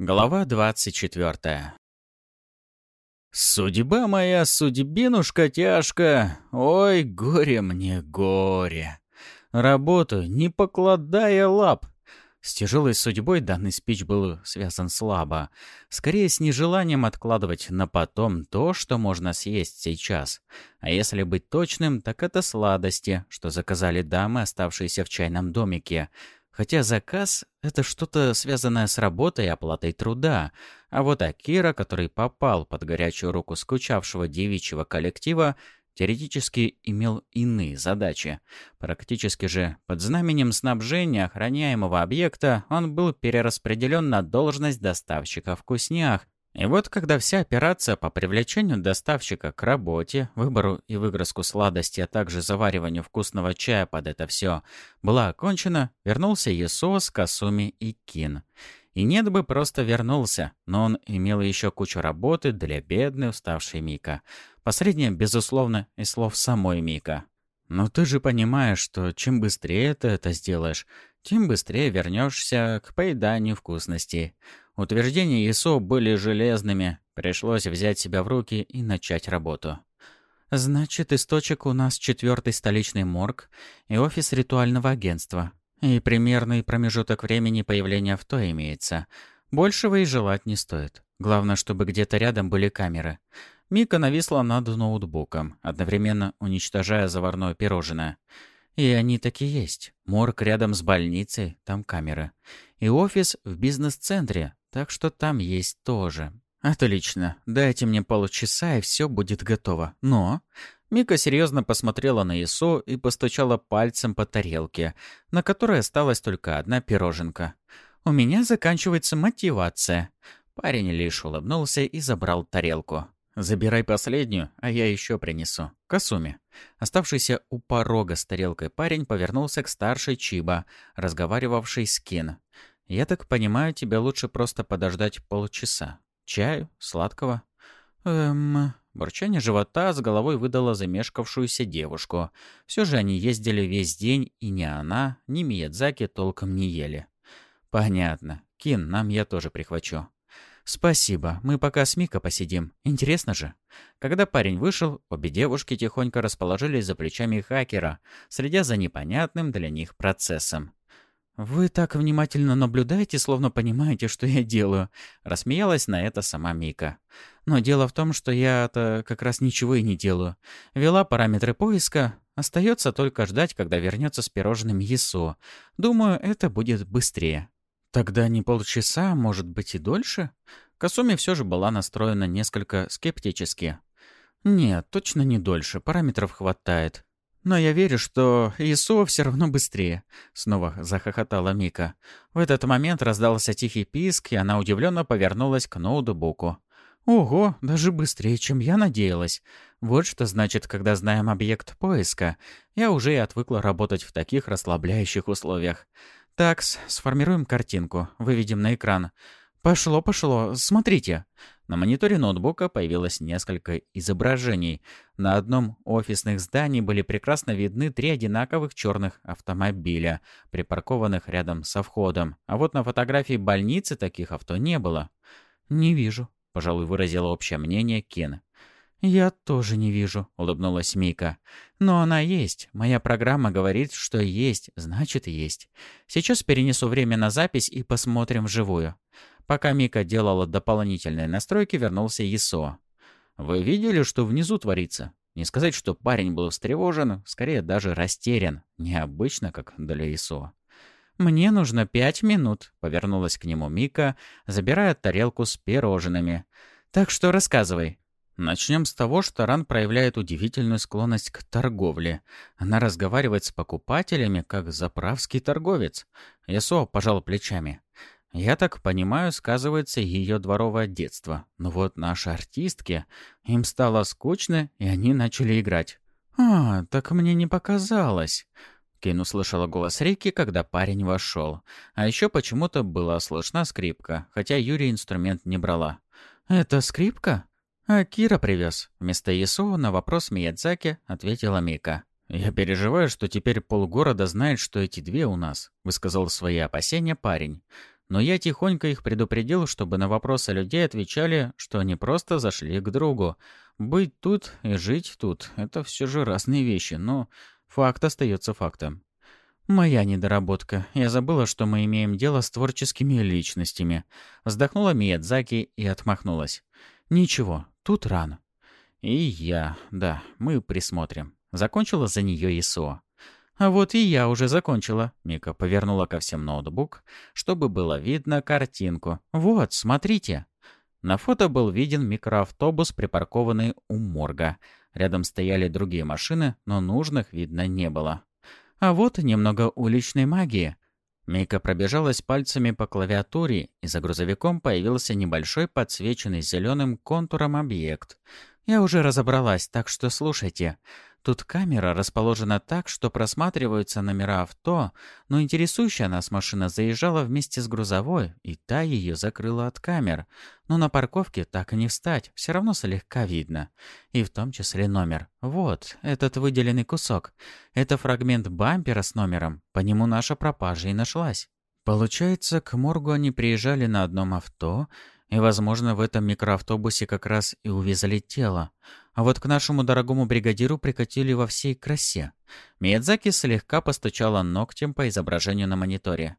Глава 24 «Судьба моя, судьбинушка тяжка, ой, горе мне, горе. Работаю, не покладая лап». С тяжелой судьбой данный спич был связан слабо. Скорее, с нежеланием откладывать на потом то, что можно съесть сейчас. А если быть точным, так это сладости, что заказали дамы, оставшиеся в чайном домике — Хотя заказ — это что-то связанное с работой и оплатой труда. А вот Акира, который попал под горячую руку скучавшего девичьего коллектива, теоретически имел иные задачи. Практически же под знаменем снабжения охраняемого объекта он был перераспределен на должность доставщика вкуснях, и вот когда вся операция по привлечению доставщика к работе, выбору и выгрузку сладости, а также завариванию вкусного чая под это все была окончена, вернулся Есос, Касуми и Кин. И нет бы просто вернулся, но он имел еще кучу работы для бедной уставшей Мика. Последнее, безусловно, из слов самой Мика. «Но ты же понимаешь, что чем быстрее ты это сделаешь, тем быстрее вернешься к поеданию вкусностей. Утверждения ИСО были железными. Пришлось взять себя в руки и начать работу. «Значит, источник у нас четвертый столичный морг и офис ритуального агентства. И примерный промежуток времени появления авто имеется. Большего и желать не стоит. Главное, чтобы где-то рядом были камеры». Мика нависла над ноутбуком, одновременно уничтожая заварное пирожное. И они таки есть. Морг рядом с больницей, там камеры. И офис в бизнес-центре, так что там есть тоже. Отлично. Дайте мне полчаса, и все будет готово. Но... Мика серьезно посмотрела на Исо и постучала пальцем по тарелке, на которой осталась только одна пироженка. «У меня заканчивается мотивация». Парень лишь улыбнулся и забрал тарелку. «Забирай последнюю, а я еще принесу. Касуми». Оставшийся у порога с тарелкой парень повернулся к старшей Чиба, разговаривавшей с Кин. «Я так понимаю, тебе лучше просто подождать полчаса. Чаю? Сладкого?» «Эм...» Бурчание живота с головой выдало замешкавшуюся девушку. Все же они ездили весь день, и ни она, ни Миядзаки толком не ели. «Понятно. Кин, нам я тоже прихвачу». «Спасибо. Мы пока с Мика посидим. Интересно же». Когда парень вышел, обе девушки тихонько расположились за плечами хакера, следя за непонятным для них процессом. «Вы так внимательно наблюдаете, словно понимаете, что я делаю», — рассмеялась на это сама Мика. «Но дело в том, что я-то как раз ничего и не делаю. Вела параметры поиска. Остается только ждать, когда вернется с пирожным ЕСО. Думаю, это будет быстрее». «Тогда не полчаса, может быть и дольше?» Касуми все же была настроена несколько скептически. «Нет, точно не дольше. Параметров хватает. «Но я верю, что ИСО все равно быстрее», — снова захохотала Мика. В этот момент раздался тихий писк, и она удивленно повернулась к ноутбуку. «Ого, даже быстрее, чем я надеялась. Вот что значит, когда знаем объект поиска. Я уже и отвыкла работать в таких расслабляющих условиях. Такс, сформируем картинку, выведем на экран. «Пошло, пошло. Смотрите». На мониторе ноутбука появилось несколько изображений. На одном офисных зданий были прекрасно видны три одинаковых черных автомобиля, припаркованных рядом со входом. А вот на фотографии больницы таких авто не было. «Не вижу», — пожалуй, выразила общее мнение Кен. «Я тоже не вижу», — улыбнулась Мика. «Но она есть. Моя программа говорит, что есть, значит есть. Сейчас перенесу время на запись и посмотрим вживую». Пока Мика делала дополнительные настройки, вернулся Исо. «Вы видели, что внизу творится?» Не сказать, что парень был встревожен, скорее даже растерян. Необычно, как для Исо. «Мне нужно пять минут», — повернулась к нему Мика, забирая тарелку с пирожными. «Так что рассказывай». Начнем с того, что Ран проявляет удивительную склонность к торговле. Она разговаривает с покупателями, как заправский торговец. Ясо пожал плечами. Я так понимаю, сказывается ее дворовое детство. Но вот наши артистки, им стало скучно, и они начали играть. «А, так мне не показалось». Кин услышала голос Рики, когда парень вошел. А еще почему-то была слышна скрипка, хотя Юрий инструмент не брала. «Это скрипка?» «А Кира привез». Вместо Исуо на вопрос Миядзаки ответила Мика. «Я переживаю, что теперь полгорода знает, что эти две у нас», — высказал свои опасения парень. но я тихонько их предупредил, чтобы на вопросы людей отвечали, что они просто зашли к другу. Быть тут и жить тут — это все же разные вещи, но факт остается фактом. «Моя недоработка. Я забыла, что мы имеем дело с творческими личностями». Вздохнула Миядзаки и отмахнулась. «Ничего, тут рано». «И я. Да, мы присмотрим». Закончила за нее ИСО. «А вот и я уже закончила». Мика повернула ко всем ноутбук, чтобы было видно картинку. «Вот, смотрите». На фото был виден микроавтобус, припаркованный у морга. Рядом стояли другие машины, но нужных видно не было. А вот немного уличной магии. Мика пробежалась пальцами по клавиатуре, и за грузовиком появился небольшой подсвеченный зеленым контуром объект. Я уже разобралась, так что слушайте. Тут камера расположена так, что просматриваются номера авто, но интересующая нас машина заезжала вместе с грузовой, и та ее закрыла от камер. Но на парковке так и не встать, все равно слегка видно. И в том числе номер. Вот, этот выделенный кусок. Это фрагмент бампера с номером. По нему наша пропажа и нашлась. Получается, к моргу они приезжали на одном авто, и, возможно, в этом микроавтобусе как раз и увезли тело. А вот к нашему дорогому бригадиру прикатили во всей красе. Миядзаки слегка постучала ногтем по изображению на мониторе.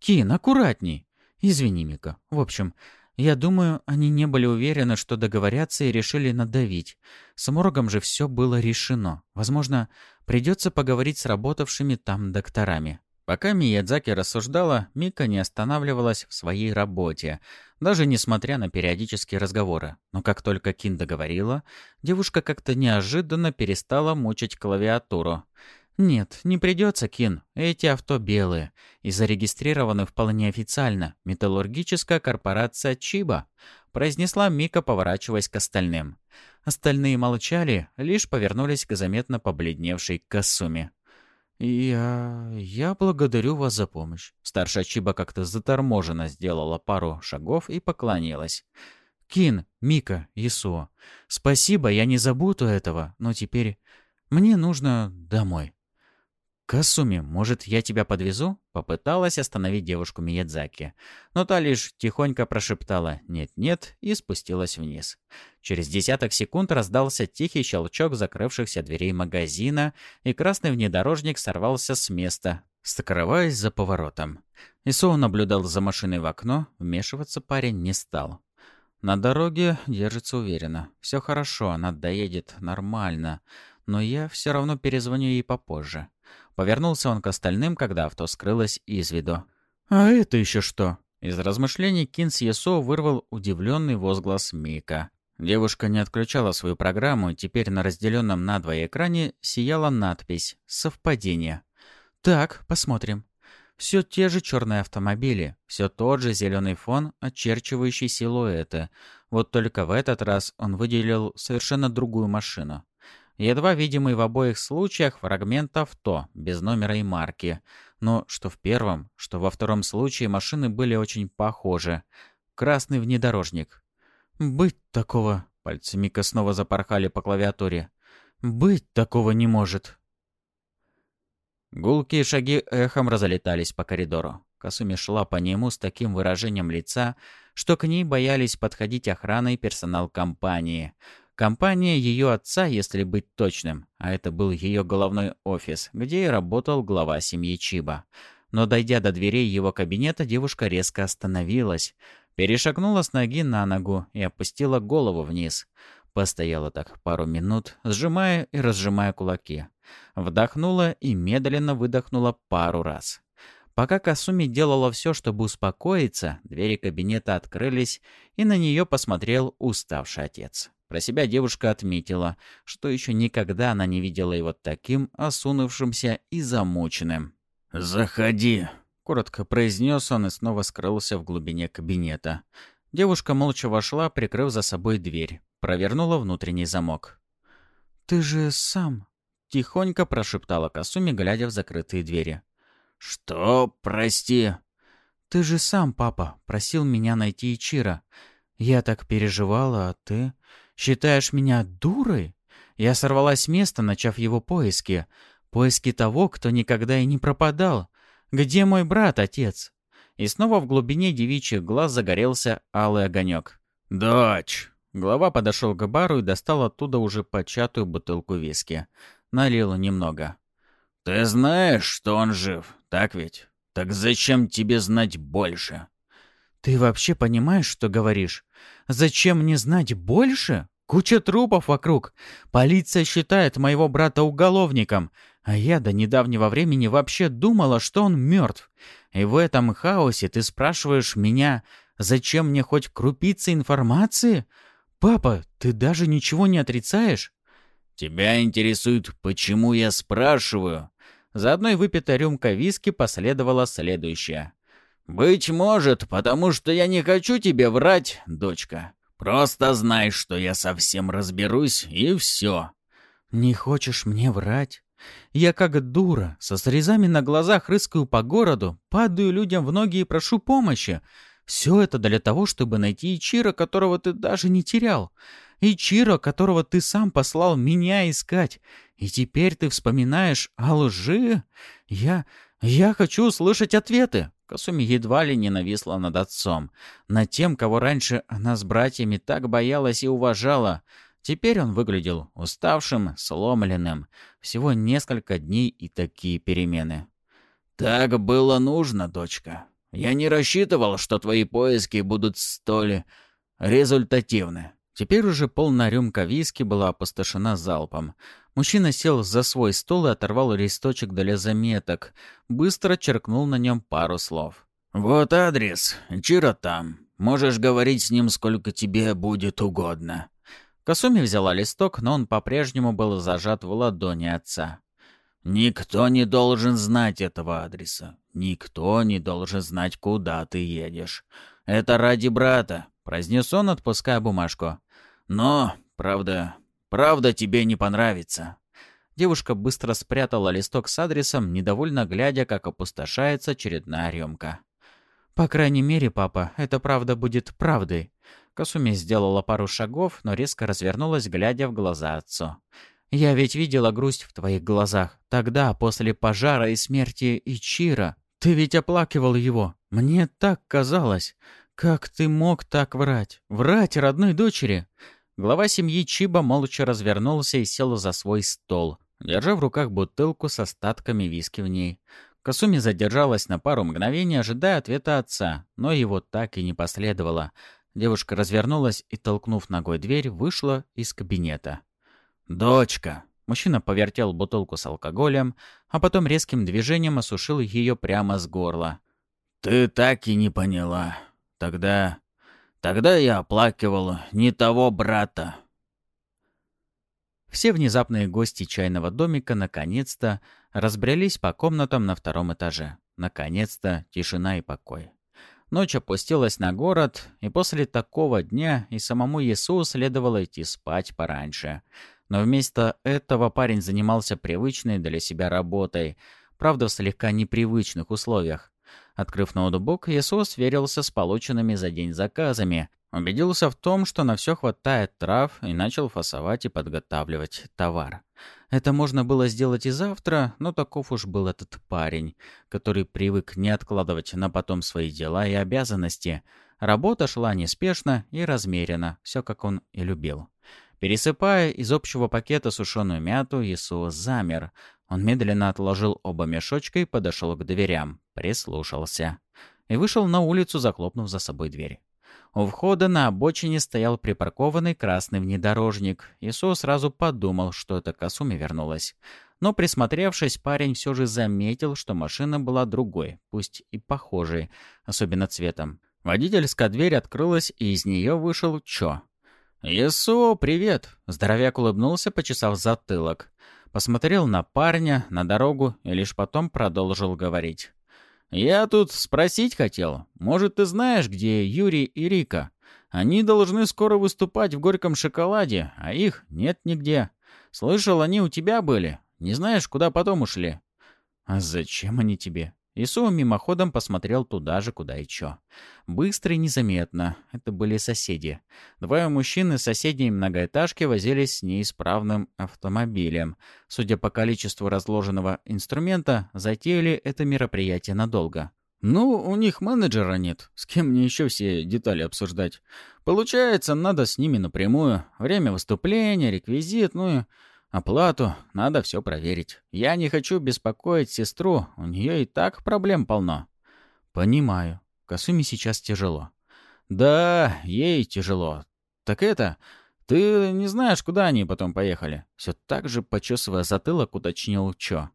«Кин, аккуратней!» «Извини, Мика. В общем, я думаю, они не были уверены, что договорятся и решили надавить. С Моргом же все было решено. Возможно, придется поговорить с работавшими там докторами. Пока Миядзаки рассуждала, Мика не останавливалась в своей работе, даже несмотря на периодические разговоры. Но как только Кин договорила, девушка как-то неожиданно перестала мучить клавиатуру. «Нет, не придется, Кин. Эти авто белые и зарегистрированы вполне официально. Металлургическая корпорация Чиба», — произнесла Мика, поворачиваясь к остальным. Остальные молчали, лишь повернулись к заметно побледневшей Касуме. «Я... я благодарю вас за помощь». Старшая Чиба как-то заторможенно сделала пару шагов и поклонилась. «Кин, Мика, Исуо, спасибо, я не забуду этого, но теперь мне нужно домой». «Касуми, может, я тебя подвезу?» Попыталась остановить девушку Миядзаки, но та лишь тихонько прошептала «нет-нет» и спустилась вниз. Через десяток секунд раздался тихий щелчок закрывшихся дверей магазина, и красный внедорожник сорвался с места, скрываясь за поворотом. Исоу наблюдал за машиной в окно, вмешиваться парень не стал. На дороге держится уверенно. Все хорошо, она доедет нормально, но я все равно перезвоню ей попозже. Повернулся он к остальным, когда авто скрылось из виду. «А это еще что?» Из размышлений Кинс Есо вырвал удивленный возглас Мика. Девушка не отключала свою программу, и теперь на разделенном надвое экране сияла надпись «Совпадение». «Так, посмотрим». Все те же черные автомобили, все тот же зеленый фон, очерчивающий силуэты. Вот только в этот раз он выделил совершенно другую машину. Едва видимый в обоих случаях фрагмент авто, без номера и марки. Но что в первом, что во втором случае машины были очень похожи. Красный внедорожник. «Быть такого...» — пальцы Мика снова запорхали по клавиатуре. «Быть такого не может». Гулкие шаги эхом разлетались по коридору. Касуми шла по нему с таким выражением лица, что к ней боялись подходить охрана и персонал компании — Компания ее отца, если быть точным, а это был ее головной офис, где и работал глава семьи Чиба. Но дойдя до дверей его кабинета, девушка резко остановилась, перешагнула с ноги на ногу и опустила голову вниз. Постояла так пару минут, сжимая и разжимая кулаки. Вдохнула и медленно выдохнула пару раз. Пока Касуми делала все, чтобы успокоиться, двери кабинета открылись, и на нее посмотрел уставший отец. Про себя девушка отметила, что еще никогда она не видела его таким осунувшимся и замученным. «Заходи», — коротко произнес он и снова скрылся в глубине кабинета. Девушка молча вошла, прикрыв за собой дверь. Провернула внутренний замок. «Ты же сам...» — тихонько прошептала Касуми, глядя в закрытые двери. «Что? Прости?» «Ты же сам, папа, просил меня найти Ичира. Я так переживала, а ты...» Считаешь меня дурой? Я сорвалась с места, начав его поиски. Поиски того, кто никогда и не пропадал. Где мой брат, отец? И снова в глубине девичьих глаз загорелся алый огонек. «Дочь!» Глава подошел к бару и достал оттуда уже початую бутылку виски. Налил немного. «Ты знаешь, что он жив, так ведь? Так зачем тебе знать больше?» «Ты вообще понимаешь, что говоришь? Зачем мне знать больше? Куча трупов вокруг. Полиция считает моего брата уголовником, а я до недавнего времени вообще думала, что он мертв. И в этом хаосе ты спрашиваешь меня, зачем мне хоть крупица информации? Папа, ты даже ничего не отрицаешь?» «Тебя интересует, почему я спрашиваю?» За одной выпитой рюмкой виски последовала следующая. «Быть может, потому что я не хочу тебе врать, дочка. Просто знай, что я совсем разберусь, и все». «Не хочешь мне врать?» Я как дура, со срезами на глазах рыскаю по городу, падаю людям в ноги и прошу помощи. Все это для того, чтобы найти Ичиро, которого ты даже не терял. Ичиро, которого ты сам послал меня искать. И теперь ты вспоминаешь о лжи? Я... я хочу услышать ответы. Касуми едва ли не нависла над отцом. Над тем, кого раньше она с братьями так боялась и уважала. Теперь он выглядел уставшим, сломленным. Всего несколько дней и такие перемены. «Так было нужно, дочка. Я не рассчитывал, что твои поиски будут столь результативны. Теперь уже полная рюмка виски была опустошена залпом. Мужчина сел за свой стол и оторвал листочек для заметок. Быстро черкнул на нем пару слов. «Вот адрес. Чиро там. Можешь говорить с ним сколько тебе будет угодно». Касуми взяла листок, но он по-прежнему был зажат в ладони отца. «Никто не должен знать этого адреса. Никто не должен знать, куда ты едешь. Это ради брата», — произнес он, отпуская бумажку. Но, правда, правда тебе не понравится». Девушка быстро спрятала листок с адресом, недовольно глядя, как опустошается очередная рюмка. «По крайней мере, папа, это правда будет правдой». Касуми сделала пару шагов, но резко развернулась, глядя в глаза отцу. «Я ведь видела грусть в твоих глазах. Тогда, после пожара и смерти Ичира. Ты ведь оплакивал его. Мне так казалось. Как ты мог так врать? Врать родной дочери?» Глава семьи Чиба молча развернулся и сел за свой стол, держа в руках бутылку с остатками виски в ней. Касуми задержалась на пару мгновений, ожидая ответа отца, но его так и не последовало. Девушка развернулась и, толкнув ногой дверь, вышла из кабинета. «Дочка!» Мужчина повертел бутылку с алкоголем, а потом резким движением осушил ее прямо с горла. «Ты так и не поняла. Тогда Тогда я оплакивал не того брата. Все внезапные гости чайного домика наконец-то разбрелись по комнатам на втором этаже. Наконец-то тишина и покой. Ночь опустилась на город, и после такого дня и самому Иисусу следовало идти спать пораньше. Но вместо этого парень занимался привычной для себя работой, правда в слегка непривычных условиях. Открыв ноутбук, Иисус сверился с полученными за день заказами, убедился в том, что на все хватает трав, и начал фасовать и подготавливать товар. Это можно было сделать и завтра, но таков уж был этот парень, который привык не откладывать на потом свои дела и обязанности. Работа шла неспешно и размеренно, все как он и любил. Пересыпая из общего пакета сушеную мяту, Иисус замер. Он медленно отложил оба мешочка и подошел к дверям прислушался и вышел на улицу, захлопнув за собой дверь. У входа на обочине стоял припаркованный красный внедорожник. Исо сразу подумал, что это Касуми вернулась. Но присмотревшись, парень все же заметил, что машина была другой, пусть и похожей, особенно цветом. Водительская дверь открылась, и из нее вышел Чо. «Исо, привет!» Здоровяк улыбнулся, почесав затылок. Посмотрел на парня, на дорогу и лишь потом продолжил говорить. «Я тут спросить хотел. Может, ты знаешь, где Юрий и Рика? Они должны скоро выступать в «Горьком шоколаде», а их нет нигде. Слышал, они у тебя были. Не знаешь, куда потом ушли?» «А зачем они тебе?» Ису мимоходом посмотрел туда же, куда и чё. Быстро и незаметно. Это были соседи. Двое мужчин из соседней многоэтажки возились с неисправным автомобилем. Судя по количеству разложенного инструмента, затеяли это мероприятие надолго. Ну, у них менеджера нет. С кем мне еще все детали обсуждать? Получается, надо с ними напрямую. Время выступления, реквизит, ну и оплату. Надо все проверить. Я не хочу беспокоить сестру. У нее и так проблем полно. Понимаю. Касуми сейчас тяжело. Да, ей тяжело. Так это... Ты не знаешь, куда они потом поехали? Все так же, почесывая затылок, уточнил Чо.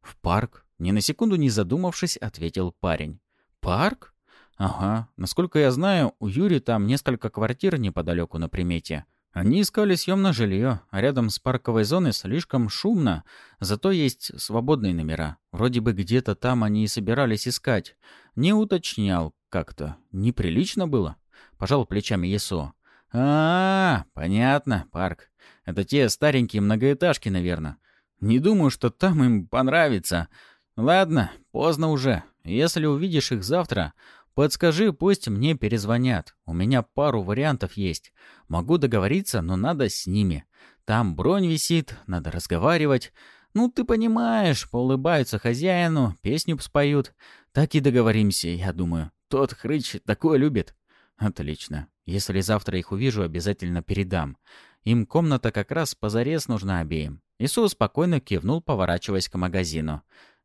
В парк. Ни на секунду не задумавшись, ответил парень. «Парк? Ага. Насколько я знаю, у Юри там несколько квартир неподалеку на примете. Они искали съемное жилье, а рядом с парковой зоной слишком шумно, зато есть свободные номера. Вроде бы где-то там они и собирались искать. Не уточнял как-то. Неприлично было?» Пожал плечами Есо. а, -а, -а понятно, парк. Это те старенькие многоэтажки, наверное. Не думаю, что там им понравится. «Ладно, поздно уже. Если увидишь их завтра, подскажи, пусть мне перезвонят. У меня пару вариантов есть. Могу договориться, но надо с ними. Там бронь висит, надо разговаривать. Ну, ты понимаешь, поулыбаются хозяину, песню споют. Так и договоримся, я думаю. Тот хрыч такое любит». «Отлично. Если завтра их увижу, обязательно передам. Им комната как раз позарез нужна обеим». Исус спокойно кивнул, поворачиваясь к магазину.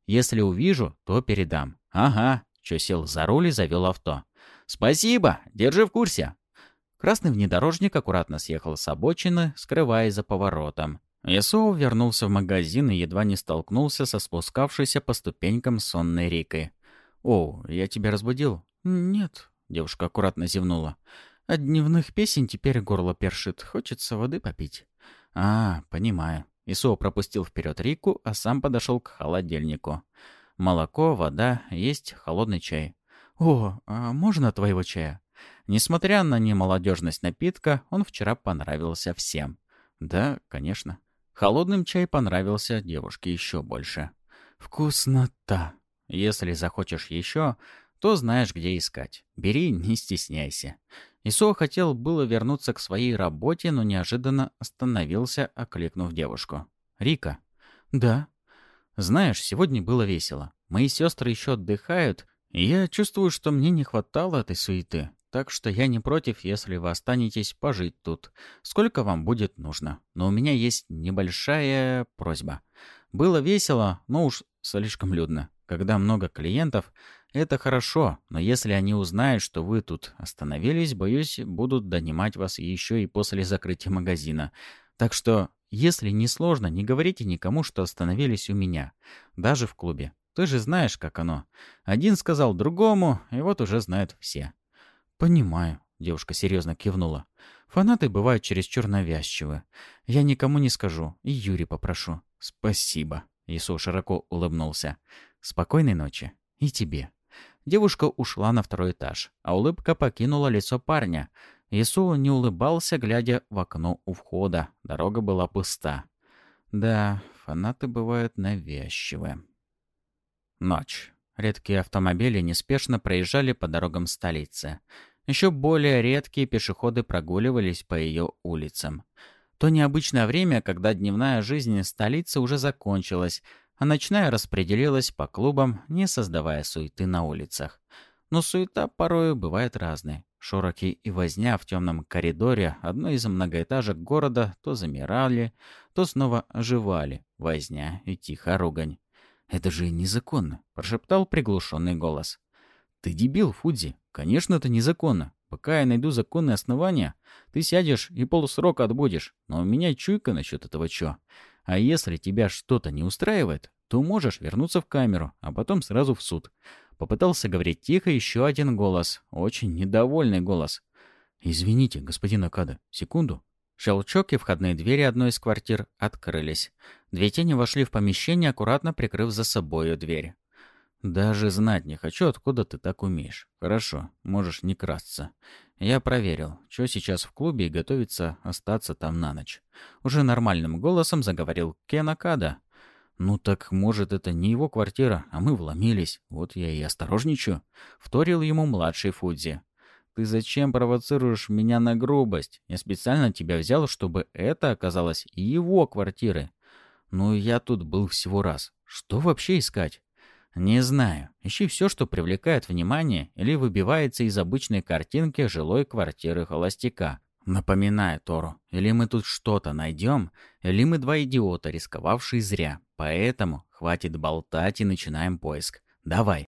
Если увижу, то передам. Ага. Чо сел за руль и завел авто. Спасибо. Держи в курсе. Красный внедорожник аккуратно съехал с обочины, скрываясь за поворотом. Ясуо вернулся в магазин и едва не столкнулся со спускавшейся по ступенькам сонной Рикой. «О, я тебя разбудил?» «Нет», — девушка аккуратно зевнула. «От дневных песен теперь горло першит. Хочется воды попить». «А, понимаю». Исо пропустил вперед Рику, а сам подошел к холодильнику. Молоко, вода, есть холодный чай. «О, а можно твоего чая?» Несмотря на немолодежность напитка, он вчера понравился всем. Да, конечно. Холодным чай понравился девушке еще больше. Вкуснота. Если захочешь еще, то знаешь, где искать. Бери, не стесняйся. Исо хотел было вернуться к своей работе, но неожиданно остановился, окликнув девушку. «Рика». «Да». «Знаешь, сегодня было весело. Мои сестры еще отдыхают, и я чувствую, что мне не хватало этой суеты. Так что я не против, если вы останетесь пожить тут. Сколько вам будет нужно. Но у меня есть небольшая просьба. Было весело, но уж слишком людно. Когда много клиентов, это хорошо, но если они узнают, что вы тут остановились, боюсь, будут донимать вас еще и после закрытия магазина. Так что, если не сложно, не говорите никому, что остановились у меня. Даже в клубе. Ты же знаешь, как оно. Один сказал другому, и вот уже знают все. «Понимаю», — девушка серьезно кивнула. «Фанаты бывают чересчур навязчивы. Я никому не скажу, и Юрий попрошу». «Спасибо», — Ису широко улыбнулся. «Спокойной ночи. И тебе». Девушка ушла на второй этаж, а улыбка покинула лицо парня. Ису не улыбался, глядя в окно у входа. Дорога была пуста. Да, фанаты бывают навязчивы. Ночь. Редкие автомобили неспешно проезжали по дорогам столицы. Еще более редкие пешеходы прогуливались по ее улицам. То необычное время, когда дневная жизнь столицы уже закончилась, а ночная распределилась по клубам, не создавая суеты на улицах. Но суета порою бывает разной. Шороки и возня в темном коридоре одной из многоэтажек города то замирали, то снова оживали. Возня и тихо ругань. «Это же незаконно», — прошептал приглушенный голос. «Ты дебил, Фудзи. Конечно, это незаконно. Пока я найду законные основания, ты сядешь и полусрока отбудешь. Но у меня чуйка насчет этого чё. А если тебя что-то не устраивает, то можешь вернуться в камеру, а потом сразу в суд. Попытался говорить тихо еще один голос, очень недовольный голос. «Извините, господин Акада, секунду». Щелчок и входные двери одной из квартир открылись. Две тени вошли в помещение, аккуратно прикрыв за собою дверь. «Даже знать не хочу, откуда ты так умеешь. Хорошо, можешь не красться. Я проверил, что сейчас в клубе и готовится остаться там на ночь». Уже нормальным голосом заговорил Кен Акада. «Ну так, может, это не его квартира, а мы вломились. Вот я и осторожничаю», — вторил ему младший Фудзи. «Ты зачем провоцируешь меня на грубость? Я специально тебя взял, чтобы это оказалось его квартирой. Ну, я тут был всего раз. Что вообще искать?» «Не знаю. Ищи все, что привлекает внимание или выбивается из обычной картинки жилой квартиры холостяка. Напоминаю Тору, или мы тут что-то найдем, или мы два идиота, рисковавшие зря. Поэтому хватит болтать и начинаем поиск. Давай».